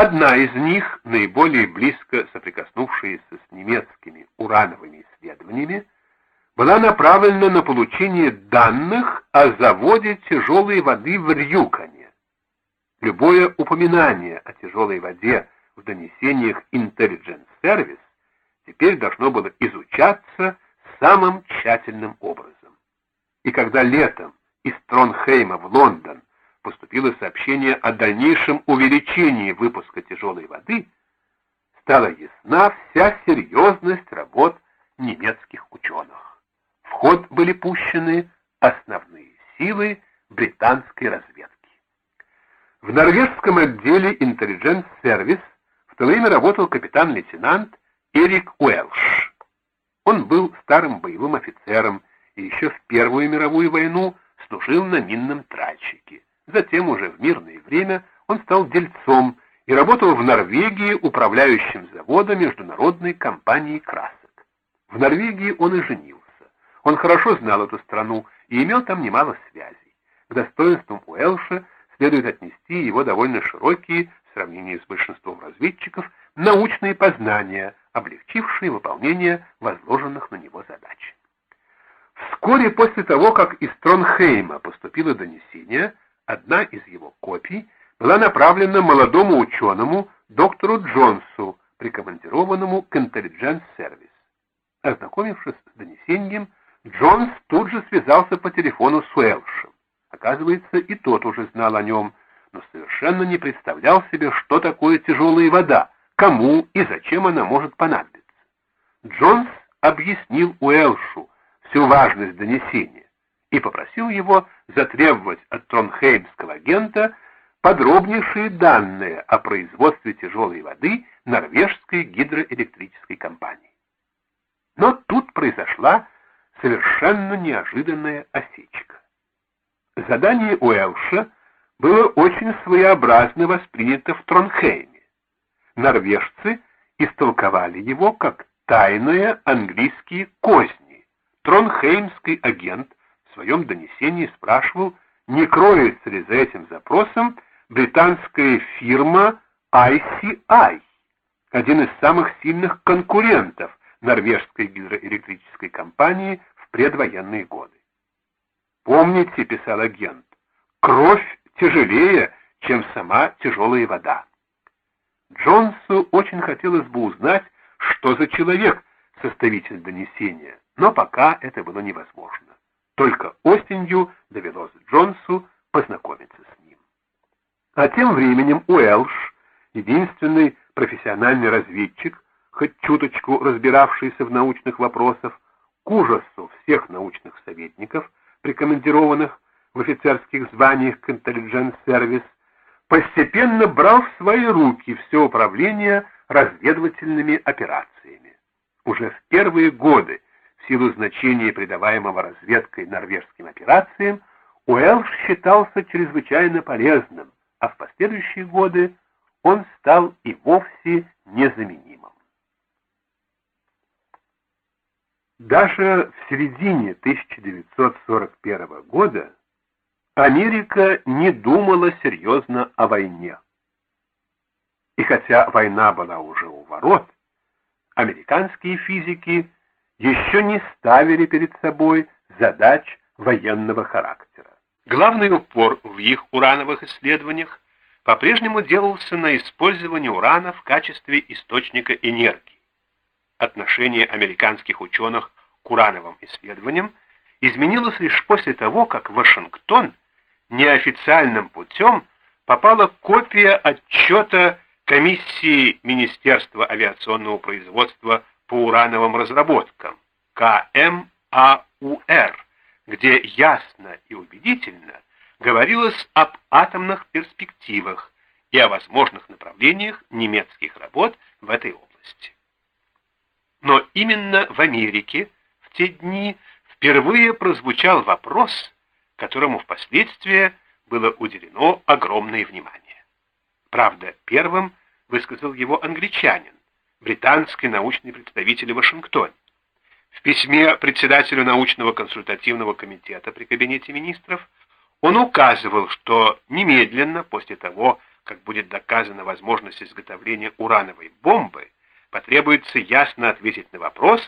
Одна из них, наиболее близко соприкоснувшаяся с немецкими урановыми исследованиями, была направлена на получение данных о заводе тяжелой воды в Рюкане. Любое упоминание о тяжелой воде в донесениях Intelligence Service теперь должно было изучаться самым тщательным образом. И когда летом из Тронхейма в Лондон поступило сообщение о дальнейшем увеличении выпуска тяжелой воды, стала ясна вся серьезность работ немецких ученых. В ход были пущены основные силы британской разведки. В норвежском отделе Intelligence Service в то время работал капитан-лейтенант Эрик Уэлш. Он был старым боевым офицером и еще в Первую мировую войну служил на минном тральщике. Затем уже в мирное время он стал дельцом и работал в Норвегии управляющим завода международной компании красок. В Норвегии он и женился. Он хорошо знал эту страну и имел там немало связей. К достоинствам Уэлша следует отнести его довольно широкие, в сравнении с большинством разведчиков, научные познания, облегчившие выполнение возложенных на него задач. Вскоре после того, как из Тронхейма поступило донесение, одна из его копий была направлена молодому ученому доктору Джонсу, прикомандированному к Intelligence Service. Ознакомившись с донесением, Джонс тут же связался по телефону с Уэлшем. Оказывается, и тот уже знал о нем, но совершенно не представлял себе, что такое тяжелая вода, кому и зачем она может понадобиться. Джонс объяснил Уэлшу, всю важность донесения и попросил его затребовать от тронхеймского агента подробнейшие данные о производстве тяжелой воды норвежской гидроэлектрической компании. Но тут произошла совершенно неожиданная осечка. Задание Уэлша было очень своеобразно воспринято в Тронхейме. Норвежцы истолковали его как тайные английские козни, Тронхеймский агент своем донесении спрашивал, не кроется ли за этим запросом британская фирма ICI, один из самых сильных конкурентов норвежской гидроэлектрической компании в предвоенные годы. «Помните, — писал агент, — кровь тяжелее, чем сама тяжелая вода». Джонсу очень хотелось бы узнать, что за человек составитель донесения, но пока это было невозможно. Только осенью довелось Джонсу познакомиться с ним. А тем временем Уэлш, единственный профессиональный разведчик, хоть чуточку разбиравшийся в научных вопросах, к ужасу всех научных советников, прикомандированных в офицерских званиях к Intelligence Service, постепенно брал в свои руки все управление разведывательными операциями. Уже в первые годы силу значения, придаваемого разведкой норвежским операциям, Уэлш считался чрезвычайно полезным, а в последующие годы он стал и вовсе незаменимым. Даже в середине 1941 года Америка не думала серьезно о войне. И хотя война была уже у ворот, американские физики еще не ставили перед собой задач военного характера. Главный упор в их урановых исследованиях по-прежнему делался на использовании урана в качестве источника энергии. Отношение американских ученых к урановым исследованиям изменилось лишь после того, как Вашингтон неофициальным путем попала копия отчета комиссии Министерства авиационного производства по урановым разработкам, КМАУР, где ясно и убедительно говорилось об атомных перспективах и о возможных направлениях немецких работ в этой области. Но именно в Америке в те дни впервые прозвучал вопрос, которому впоследствии было уделено огромное внимание. Правда, первым высказал его англичанин, британский научный представитель в Вашингтоне. В письме председателю научного консультативного комитета при Кабинете министров он указывал, что немедленно после того, как будет доказана возможность изготовления урановой бомбы, потребуется ясно ответить на вопрос,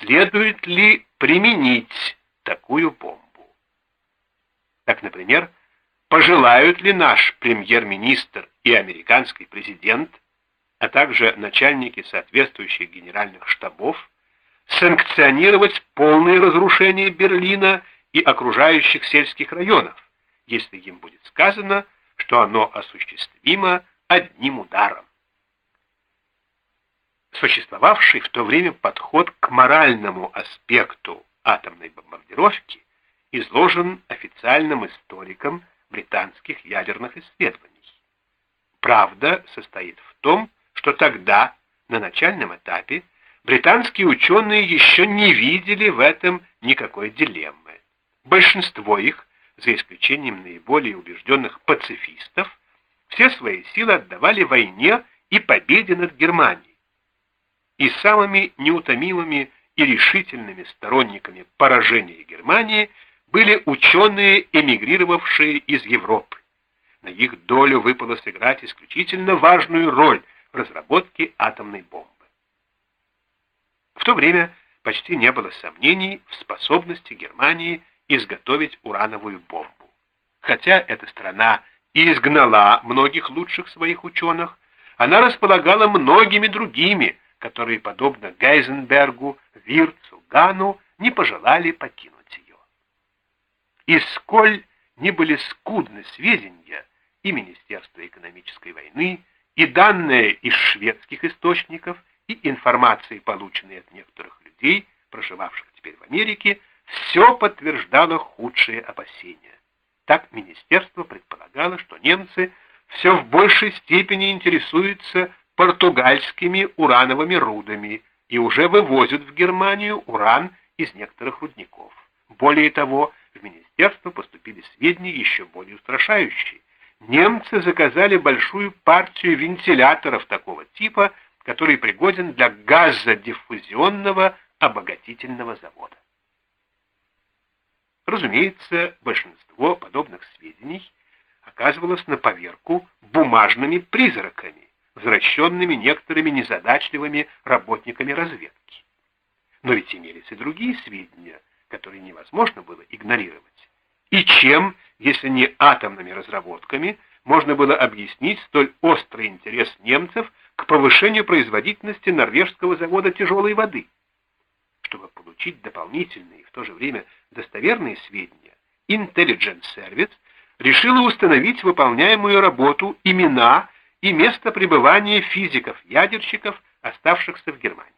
следует ли применить такую бомбу. Так, например, пожелают ли наш премьер-министр и американский президент, а также начальники соответствующих генеральных штабов, санкционировать полное разрушение Берлина и окружающих сельских районов, если им будет сказано, что оно осуществимо одним ударом. Существовавший в то время подход к моральному аспекту атомной бомбардировки изложен официальным историком британских ядерных исследований. Правда состоит в том, что тогда, на начальном этапе, британские ученые еще не видели в этом никакой дилеммы. Большинство их, за исключением наиболее убежденных пацифистов, все свои силы отдавали войне и победе над Германией. И самыми неутомимыми и решительными сторонниками поражения Германии были ученые, эмигрировавшие из Европы. На их долю выпало сыграть исключительно важную роль в разработке атомной бомбы. В то время почти не было сомнений в способности Германии изготовить урановую бомбу. Хотя эта страна и изгнала многих лучших своих ученых, она располагала многими другими, которые, подобно Гейзенбергу, Вирцу, Гану, не пожелали покинуть ее. И сколь не были скудны сведения и Министерства экономической войны, и данные из шведских источников, и информации, полученные от некоторых людей, проживавших теперь в Америке, все подтверждало худшие опасения. Так министерство предполагало, что немцы все в большей степени интересуются португальскими урановыми рудами и уже вывозят в Германию уран из некоторых рудников. Более того, в министерство поступили сведения еще более устрашающие. Немцы заказали большую партию вентиляторов такого типа, который пригоден для газодиффузионного обогатительного завода. Разумеется, большинство подобных сведений оказывалось на поверку бумажными призраками, возвращенными некоторыми незадачливыми работниками разведки. Но ведь имелись и другие сведения, которые невозможно было игнорировать. И чем, если не атомными разработками, можно было объяснить столь острый интерес немцев к повышению производительности норвежского завода тяжелой воды? Чтобы получить дополнительные и в то же время достоверные сведения, Intelligence Service решила установить выполняемую работу, имена и место пребывания физиков-ядерщиков, оставшихся в Германии.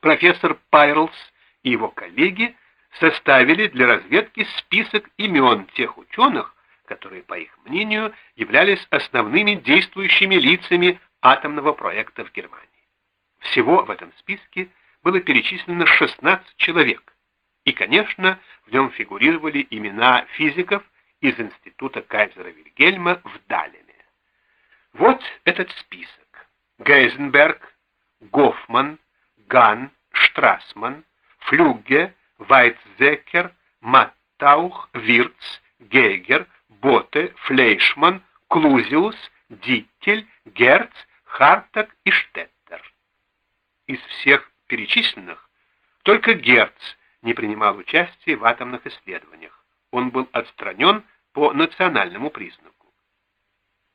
Профессор Пайрлс и его коллеги составили для разведки список имен тех ученых, которые, по их мнению, являлись основными действующими лицами атомного проекта в Германии. Всего в этом списке было перечислено 16 человек, и, конечно, в нем фигурировали имена физиков из Института Кайзера Вильгельма в Далеме. Вот этот список. Гейзенберг, Гофман, Ган, Штрасман, Флюгге, Вайтзекер, Маттаух, Вирц, Гейгер, Боте, Флейшман, Клузиус, Диккель, Герц, Хартек и Штеттер. Из всех перечисленных только Герц не принимал участия в атомных исследованиях. Он был отстранен по национальному признаку.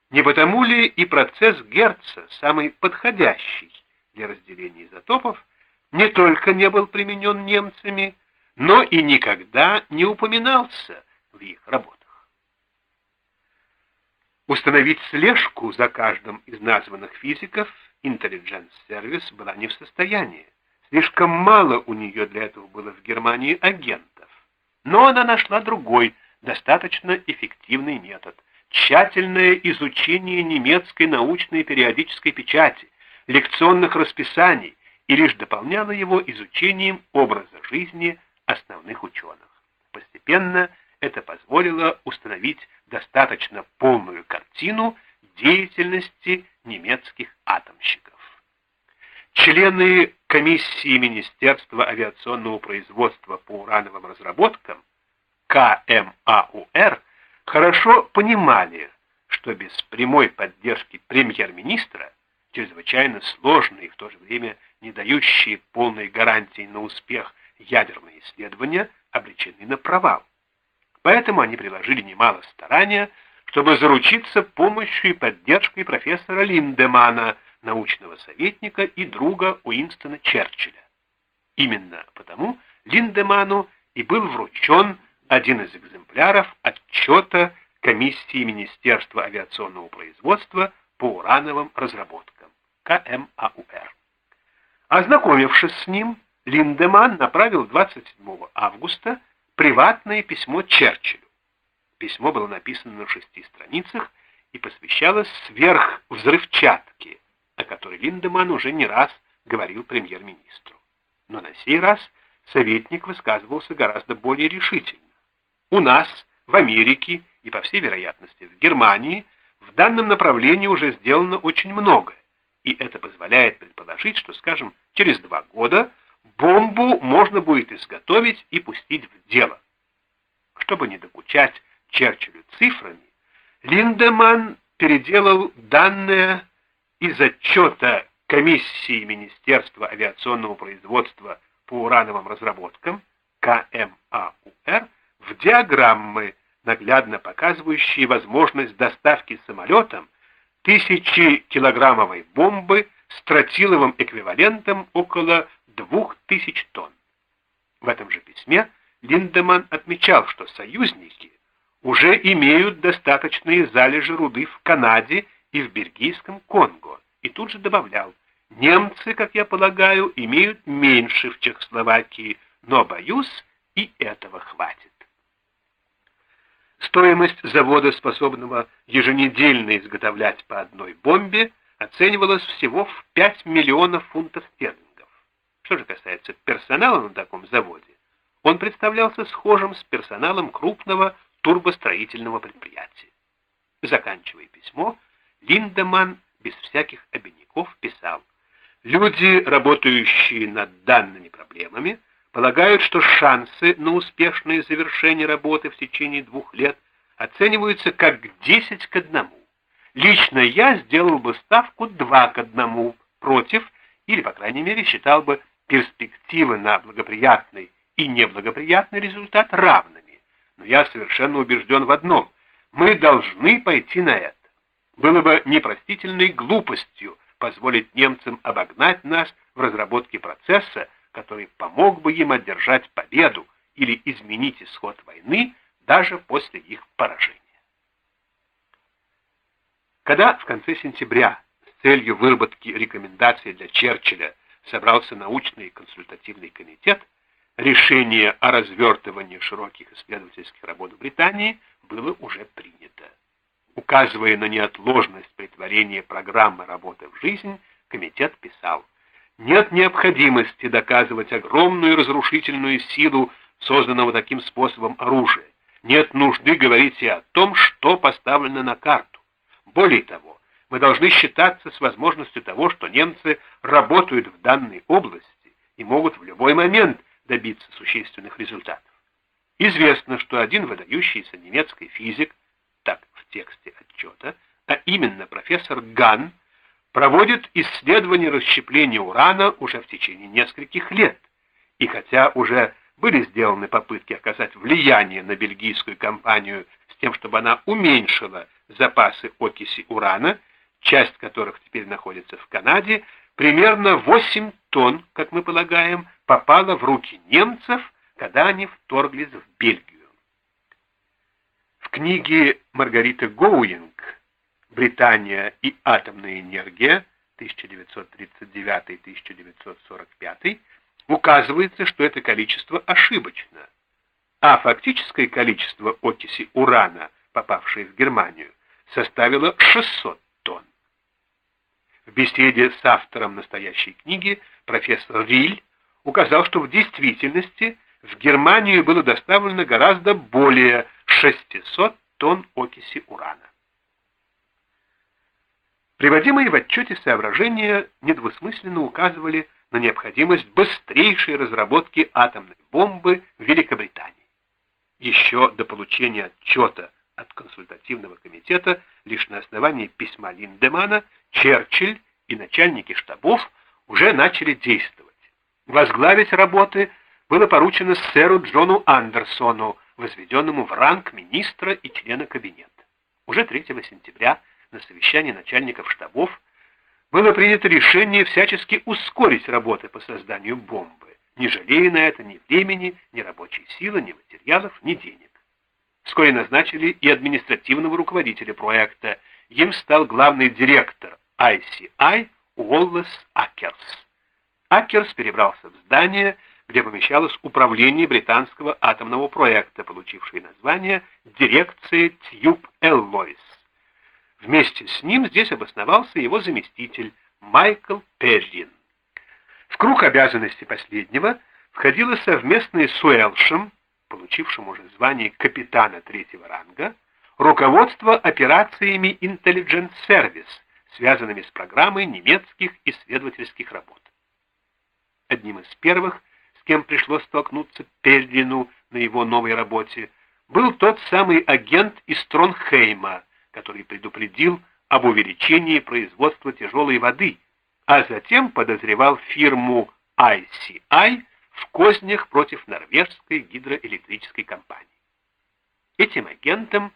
Не потому ли и процесс Герца, самый подходящий для разделения изотопов, не только не был применен немцами, но и никогда не упоминался в их работах. Установить слежку за каждым из названных физиков Intelligence Service была не в состоянии. Слишком мало у нее для этого было в Германии агентов. Но она нашла другой, достаточно эффективный метод – тщательное изучение немецкой научной периодической печати, лекционных расписаний и лишь дополняло его изучением образа жизни основных ученых. Постепенно это позволило установить достаточно полную картину деятельности немецких атомщиков. Члены комиссии Министерства авиационного производства по урановым разработкам КМАУР хорошо понимали, что без прямой поддержки премьер-министра чрезвычайно сложные и в то же время не дающие полной гарантии на успех ядерные исследования обречены на провал. Поэтому они приложили немало старания, чтобы заручиться помощью и поддержкой профессора Линдемана, научного советника и друга Уинстона Черчилля. Именно потому Линдеману и был вручен один из экземпляров отчета Комиссии Министерства авиационного производства по урановым разработкам, КМАУР. Ознакомившись с ним, Линдеман направил 27 августа приватное письмо Черчиллю. Письмо было написано на шести страницах и посвящалось сверхвзрывчатке, о которой Линдеман уже не раз говорил премьер-министру. Но на сей раз советник высказывался гораздо более решительно. У нас, в Америке и, по всей вероятности, в Германии в данном направлении уже сделано очень много, и это позволяет предположить, что, скажем, через два года бомбу можно будет изготовить и пустить в дело. Чтобы не докучать Черчиллю цифрами, Линдеман переделал данные из отчета Комиссии Министерства авиационного производства по урановым разработкам КМАУР в диаграммы, наглядно показывающие возможность доставки самолетом тысячи килограммовой бомбы с тротиловым эквивалентом около 2000 тонн. В этом же письме Линдеман отмечал, что союзники уже имеют достаточные залежи руды в Канаде и в бельгийском Конго, и тут же добавлял, немцы, как я полагаю, имеют меньше в Чехословакии, но, боюсь, и этого хватит. Стоимость завода, способного еженедельно изготовлять по одной бомбе, оценивалась всего в 5 миллионов фунтов стерлингов. Что же касается персонала на таком заводе, он представлялся схожим с персоналом крупного турбостроительного предприятия. Заканчивая письмо, Линдеман без всяких обиняков писал, «Люди, работающие над данными проблемами, полагают, что шансы на успешное завершение работы в течение двух лет оцениваются как 10 к 1. Лично я сделал бы ставку 2 к 1 против, или, по крайней мере, считал бы перспективы на благоприятный и неблагоприятный результат равными. Но я совершенно убежден в одном. Мы должны пойти на это. Было бы непростительной глупостью позволить немцам обогнать нас в разработке процесса, который помог бы им одержать победу или изменить исход войны даже после их поражения. Когда в конце сентября с целью выработки рекомендаций для Черчилля собрался научный консультативный комитет, решение о развертывании широких исследовательских работ в Британии было уже принято. Указывая на неотложность притворения программы работы в жизнь, комитет писал, нет необходимости доказывать огромную разрушительную силу созданного таким способом оружия. Нет нужды говорить и о том, что поставлено на карту. Более того, мы должны считаться с возможностью того, что немцы работают в данной области и могут в любой момент добиться существенных результатов. Известно, что один выдающийся немецкий физик так в тексте отчета, а именно профессор Ган, проводит исследования расщепления урана уже в течение нескольких лет. И хотя уже были сделаны попытки оказать влияние на бельгийскую компанию с тем, чтобы она уменьшила запасы окиси урана, часть которых теперь находится в Канаде, примерно 8 тонн, как мы полагаем, попало в руки немцев, когда они вторглись в Бельгию. В книге Маргариты Гоуинг «Британия и атомная энергия» 1939-1945 указывается, что это количество ошибочно, а фактическое количество окиси урана, попавшей в Германию, составило 600 тонн. В беседе с автором настоящей книги профессор Риль указал, что в действительности в Германию было доставлено гораздо более 600 тонн окиси урана. Приводимые в отчете соображения недвусмысленно указывали на необходимость быстрейшей разработки атомной бомбы в Великобритании. Еще до получения отчета от консультативного комитета лишь на основании письма Линдемана, Черчилль и начальники штабов уже начали действовать. Возглавить работы было поручено сэру Джону Андерсону, возведенному в ранг министра и члена кабинета. Уже 3 сентября на совещании начальников штабов было принято решение всячески ускорить работы по созданию бомбы, не жалея на это ни времени, ни рабочей силы, ни материалов, ни денег. Вскоре назначили и административного руководителя проекта. Им стал главный директор ICI Уоллес Акерс. Акерс перебрался в здание, где помещалось управление британского атомного проекта, получившее название «Дирекция Тьюб Эллойс». Вместе с ним здесь обосновался его заместитель Майкл Перрин. В круг обязанностей последнего входило совместное с Уэлшем, получившим уже звание капитана третьего ранга, руководство операциями Intelligence Service, связанными с программой немецких исследовательских работ. Одним из первых, с кем пришлось столкнуться Перрину на его новой работе, был тот самый агент из Тронхейма, который предупредил об увеличении производства тяжелой воды, а затем подозревал фирму ICI в кознях против норвежской гидроэлектрической компании. Этим агентом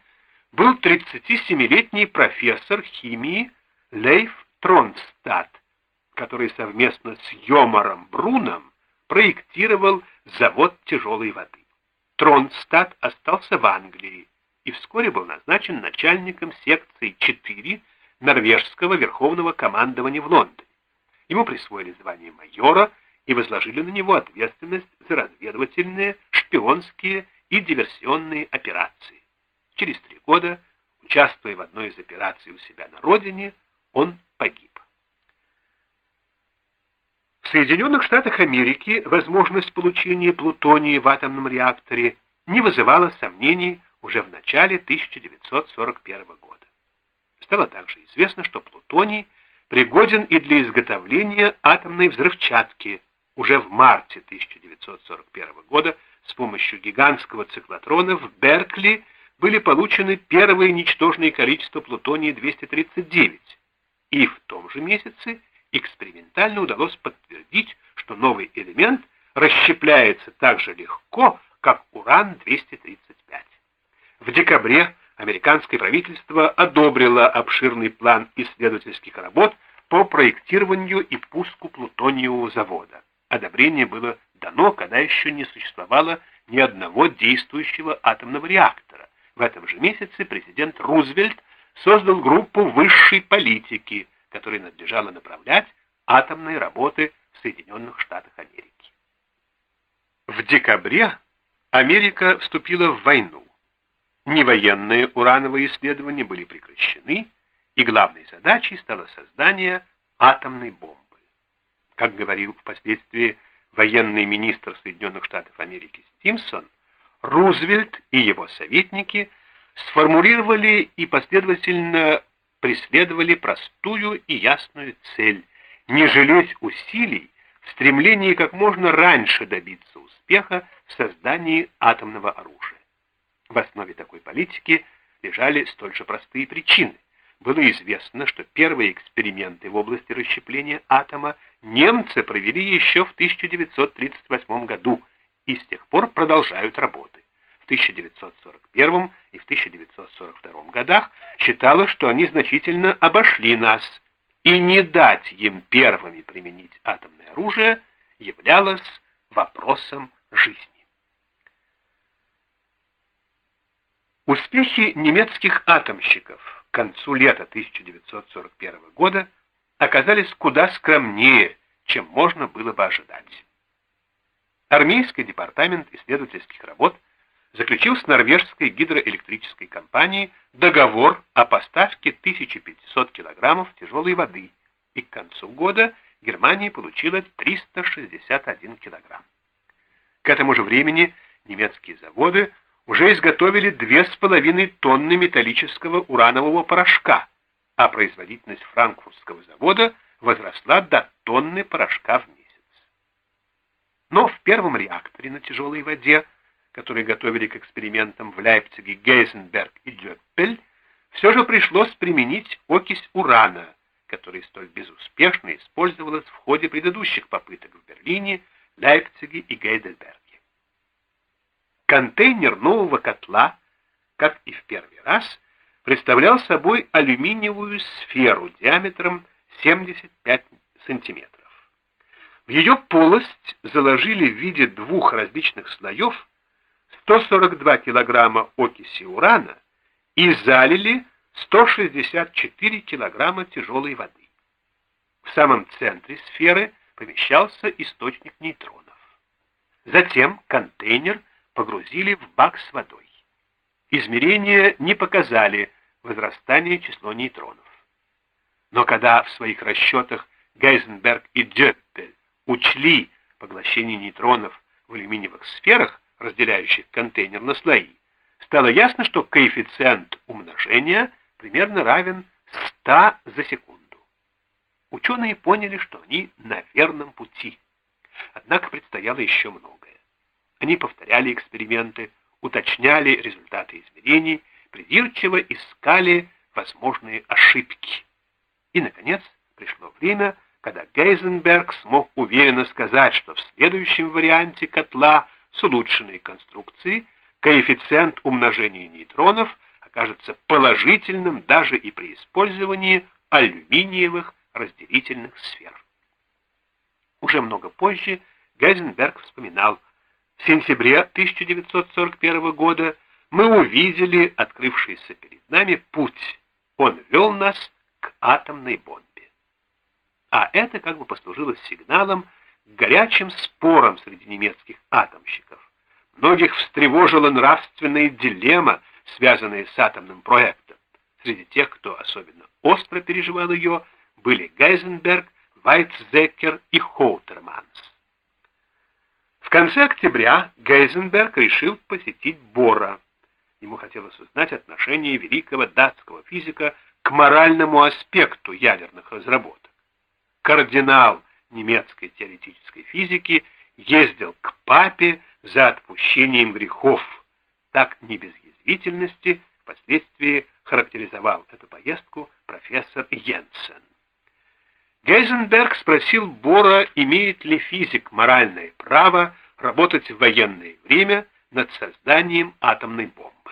был 37-летний профессор химии Лейф Тронстадт, который совместно с Йомаром Бруном проектировал завод тяжелой воды. Тронстадт остался в Англии, и вскоре был назначен начальником секции 4 норвежского верховного командования в Лондоне. Ему присвоили звание майора и возложили на него ответственность за разведывательные, шпионские и диверсионные операции. Через три года, участвуя в одной из операций у себя на родине, он погиб. В Соединенных Штатах Америки возможность получения плутония в атомном реакторе не вызывала сомнений уже в начале 1941 года. Стало также известно, что плутоний пригоден и для изготовления атомной взрывчатки. Уже в марте 1941 года с помощью гигантского циклотрона в Беркли были получены первые ничтожные количества плутония-239, и в том же месяце экспериментально удалось подтвердить, что новый элемент расщепляется так же легко, как уран-235. В декабре американское правительство одобрило обширный план исследовательских работ по проектированию и пуску плутониевого завода. Одобрение было дано, когда еще не существовало ни одного действующего атомного реактора. В этом же месяце президент Рузвельт создал группу высшей политики, которой надлежало направлять атомные работы в Соединенных Штатах Америки. В декабре Америка вступила в войну невоенные урановые исследования были прекращены, и главной задачей стало создание атомной бомбы. Как говорил впоследствии военный министр Соединенных Штатов Америки Стимсон, Рузвельт и его советники сформулировали и последовательно преследовали простую и ясную цель – не жалеть усилий в стремлении как можно раньше добиться успеха в создании атомного оружия. В основе такой политики лежали столь же простые причины. Было известно, что первые эксперименты в области расщепления атома немцы провели еще в 1938 году и с тех пор продолжают работы. В 1941 и в 1942 годах считалось, что они значительно обошли нас, и не дать им первыми применить атомное оружие являлось вопросом жизни. Успехи немецких атомщиков к концу лета 1941 года оказались куда скромнее, чем можно было бы ожидать. Армейский департамент исследовательских работ заключил с норвежской гидроэлектрической компанией договор о поставке 1500 килограммов тяжелой воды, и к концу года Германия получила 361 килограмм. К этому же времени немецкие заводы уже изготовили две с половиной тонны металлического уранового порошка, а производительность франкфуртского завода возросла до тонны порошка в месяц. Но в первом реакторе на тяжелой воде которые готовили к экспериментам в Лейпциге Гейзенберг и Дёппель, все же пришлось применить окись урана, которая столь безуспешно использовалась в ходе предыдущих попыток в Берлине, Лейпциге и Гейдельберге. Контейнер нового котла, как и в первый раз, представлял собой алюминиевую сферу диаметром 75 сантиметров. В ее полость заложили в виде двух различных слоев 142 килограмма окиси урана и залили 164 килограмма тяжелой воды. В самом центре сферы помещался источник нейтронов. Затем контейнер погрузили в бак с водой. Измерения не показали возрастание числа нейтронов. Но когда в своих расчетах Гейзенберг и Дёппель учли поглощение нейтронов в алюминиевых сферах, разделяющих контейнер на слои, стало ясно, что коэффициент умножения примерно равен 100 за секунду. Ученые поняли, что они на верном пути. Однако предстояло еще многое. Они повторяли эксперименты, уточняли результаты измерений, придирчиво искали возможные ошибки. И, наконец, пришло время, когда Гейзенберг смог уверенно сказать, что в следующем варианте котла с улучшенной конструкцией коэффициент умножения нейтронов окажется положительным даже и при использовании алюминиевых разделительных сфер. Уже много позже Гейзенберг вспоминал, сентябре 1941 года мы увидели открывшийся перед нами путь. Он вел нас к атомной бомбе. А это как бы послужило сигналом к горячим спорам среди немецких атомщиков. Многих встревожила нравственная дилемма, связанная с атомным проектом. Среди тех, кто особенно остро переживал ее, были Гейзенберг, Вайтзекер и Хоутерманс. Конце октября Гейзенберг решил посетить Бора. Ему хотелось узнать отношение великого датского физика к моральному аспекту ядерных разработок. Кардинал немецкой теоретической физики ездил к папе за отпущением грехов. Так не без язвительности впоследствии характеризовал эту поездку профессор Йенсен. Гейзенберг спросил Бора, имеет ли физик моральное право работать в военное время над созданием атомной бомбы.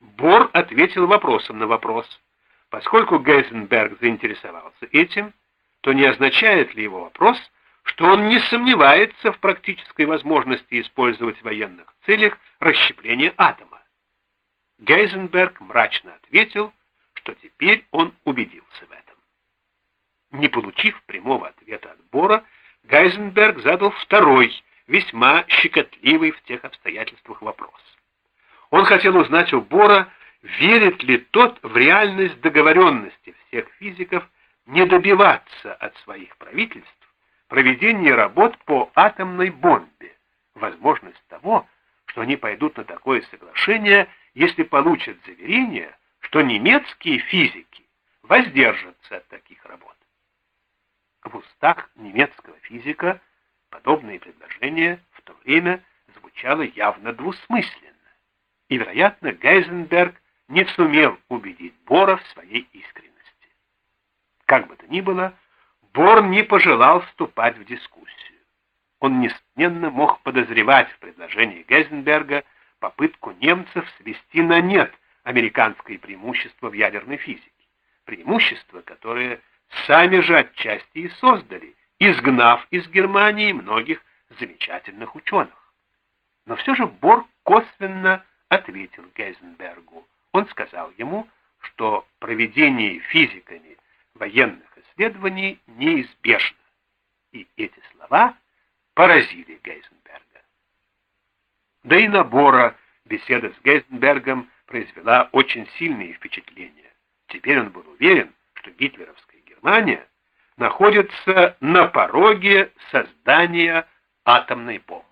Бор ответил вопросом на вопрос. Поскольку Гейзенберг заинтересовался этим, то не означает ли его вопрос, что он не сомневается в практической возможности использовать в военных целях расщепление атома? Гейзенберг мрачно ответил, что теперь он убедился в этом. Не получив прямого ответа от Бора, Гейзенберг задал второй, весьма щекотливый в тех обстоятельствах вопрос. Он хотел узнать у Бора, верит ли тот в реальность договоренности всех физиков не добиваться от своих правительств проведения работ по атомной бомбе, возможность того, что они пойдут на такое соглашение, если получат заверение, что немецкие физики воздержатся от таких работ. В устах немецкого физика подобное предложение в то время звучало явно двусмысленно, и, вероятно, Гейзенберг не сумел убедить Бора в своей искренности. Как бы то ни было, Бор не пожелал вступать в дискуссию. Он, несомненно, мог подозревать в предложении Гейзенберга попытку немцев свести на нет американское преимущество в ядерной физике. Преимущество, которое сами же отчасти и создали, изгнав из Германии многих замечательных ученых. Но все же Бор косвенно ответил Гейзенбергу. Он сказал ему, что проведение физиками военных исследований неизбежно. И эти слова поразили Гейзенберга. Да и набора беседа с Гейзенбергом произвела очень сильные впечатления. Теперь он был уверен, что гитлеровская Германия находится на пороге создания атомной бомбы.